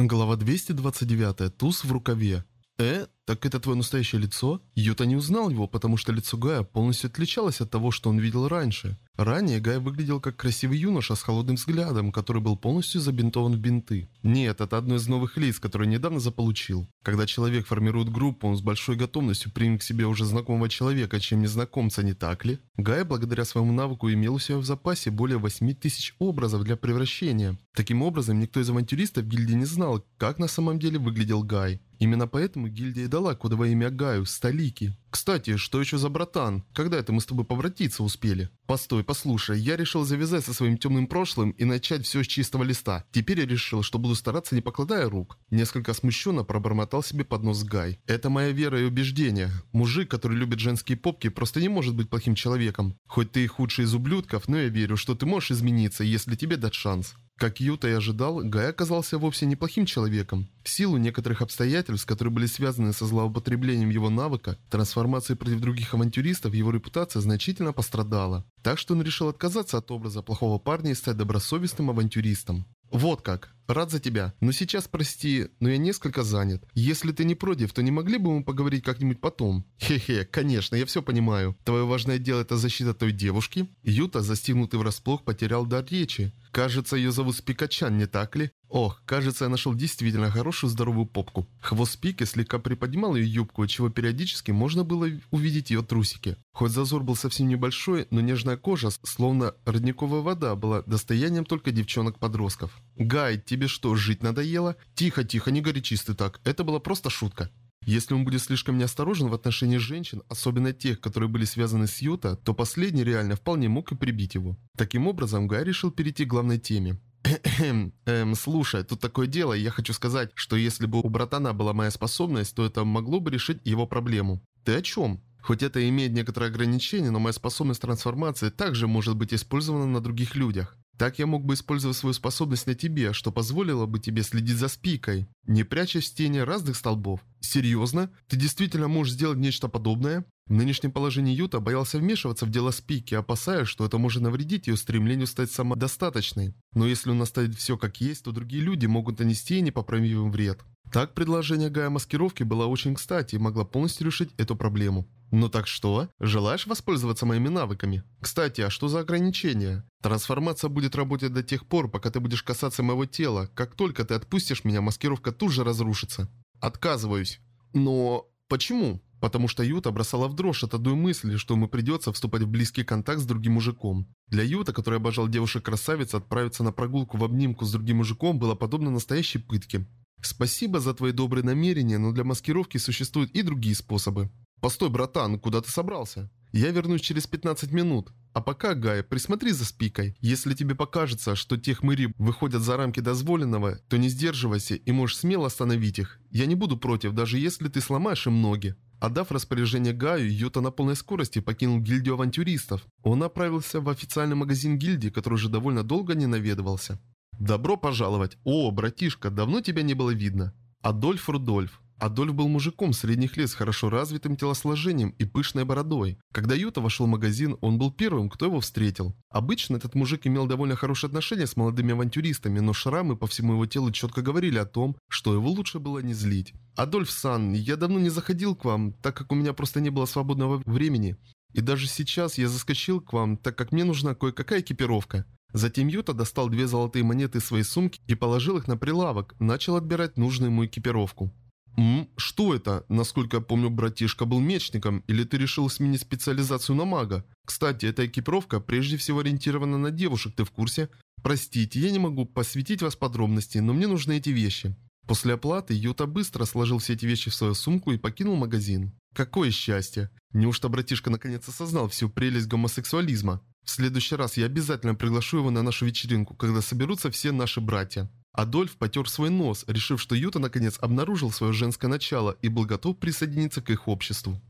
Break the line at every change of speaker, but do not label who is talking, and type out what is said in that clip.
Глава 229. Туз в рукаве. «Э? Так это твое настоящее лицо?» Юта не узнал его, потому что лицо Гая полностью отличалось от того, что он видел раньше. Ранее Гай выглядел как красивый юноша с холодным взглядом, который был полностью забинтован в бинты. Нет, это одно из новых лиц, которые недавно заполучил. Когда человек формирует группу, он с большой готовностью примет к себе уже знакомого человека, чем незнакомца, не так ли? Гай, благодаря своему навыку, имел у себя в запасе более 8000 образов для превращения. Таким образом, никто из авантюристов гильдии не знал, как на самом деле выглядел Гай. Именно поэтому гильдия и дала кодовое имя Гаю, Столики. Кстати, что еще за братан? Когда это мы с тобой повратиться успели? Постой, послушай, я решил завязать со своим темным прошлым и начать все с чистого листа. Теперь я решил, что буду стараться не покладая рук. Несколько смущенно пробормотал себе под нос Гай. Это моя вера и убеждение. Мужик, который любит женские попки, просто не может быть плохим человеком. Хоть ты и худший из ублюдков, но я верю, что ты можешь измениться, если тебе дать шанс. Как Юта и ожидал, Гай оказался вовсе неплохим человеком. В силу некоторых обстоятельств, которые были связаны со злоупотреблением его навыка, трансформацией против других авантюристов, его репутация значительно пострадала. Так что он решил отказаться от образа плохого парня и стать добросовестным авантюристом. «Вот как. Рад за тебя. Но сейчас, прости, но я несколько занят. Если ты не против, то не могли бы мы поговорить как-нибудь потом?» «Хе-хе, конечно, я все понимаю. Твое важное дело – это защита той девушки?» Юта, застигнутый врасплох, потерял дар речи. Кажется, ее зовут Спикачан, не так ли? Ох, кажется, я нашел действительно хорошую здоровую попку. Хвост Спики слегка приподнимал ее юбку, чего периодически можно было увидеть ее трусики. Хоть зазор был совсем небольшой, но нежная кожа, словно родниковая вода, была достоянием только девчонок-подростков. «Гай, тебе что, жить надоело?» «Тихо, тихо, не горячись ты так, это была просто шутка». Если он будет слишком неосторожен в отношении женщин, особенно тех, которые были связаны с Юта, то последний реально вполне мог и прибить его. Таким образом, Гай решил перейти к главной теме. Эм, слушай, тут такое дело, я хочу сказать, что если бы у братана была моя способность, то это могло бы решить его проблему. Ты о чем? Хоть это имеет некоторые ограничения, но моя способность трансформации также может быть использована на других людях. Так я мог бы использовать свою способность на тебе, что позволило бы тебе следить за спикой, не прячась в тени разных столбов. Серьезно? Ты действительно можешь сделать нечто подобное? В нынешнем положении Юта боялся вмешиваться в дело Спики, опасаясь, что это может навредить ее стремлению стать самодостаточной. Но если он оставит все как есть, то другие люди могут нанести ей непоправимый вред. Так предложение Гая маскировки было очень кстати и могло полностью решить эту проблему. Ну так что? Желаешь воспользоваться моими навыками? Кстати, а что за ограничения? Трансформация будет работать до тех пор, пока ты будешь касаться моего тела. Как только ты отпустишь меня, маскировка тут же разрушится. Отказываюсь. Но... почему? Потому что Юта бросала в дрожь от одной мысли, что ему придется вступать в близкий контакт с другим мужиком. Для Юта, который обожал девушек-красавиц, отправиться на прогулку в обнимку с другим мужиком было подобно настоящей пытке. Спасибо за твои добрые намерения, но для маскировки существуют и другие способы. Постой, братан, куда ты собрался? Я вернусь через 15 минут. А пока, Гай, присмотри за спикой. Если тебе покажется, что те хмыри выходят за рамки дозволенного, то не сдерживайся и можешь смело остановить их. Я не буду против, даже если ты сломаешь им ноги. Отдав распоряжение Гаю, Юта на полной скорости покинул гильдию авантюристов. Он направился в официальный магазин гильдии, который уже довольно долго не наведывался. «Добро пожаловать! О, братишка, давно тебя не было видно!» Адольф Рудольф Адольф был мужиком средних лет с хорошо развитым телосложением и пышной бородой. Когда Юта вошел в магазин, он был первым, кто его встретил. Обычно этот мужик имел довольно хорошие отношения с молодыми авантюристами, но шрамы по всему его телу четко говорили о том, что его лучше было не злить. «Адольф Сан, я давно не заходил к вам, так как у меня просто не было свободного времени. И даже сейчас я заскочил к вам, так как мне нужна кое-какая экипировка. Затем Юта достал две золотые монеты из своей сумки и положил их на прилавок, начал отбирать нужную ему экипировку. «М? Что это? Насколько я помню, братишка был мечником, или ты решил сменить специализацию на мага? Кстати, эта экипировка прежде всего ориентирована на девушек, ты в курсе? Простите, я не могу посвятить вас подробности, но мне нужны эти вещи». После оплаты Юта быстро сложил все эти вещи в свою сумку и покинул магазин. Какое счастье! Неужто братишка наконец осознал всю прелесть гомосексуализма? В следующий раз я обязательно приглашу его на нашу вечеринку, когда соберутся все наши братья. Адольф потер свой нос, решив, что Юта наконец обнаружил свое женское начало и был готов присоединиться к их обществу.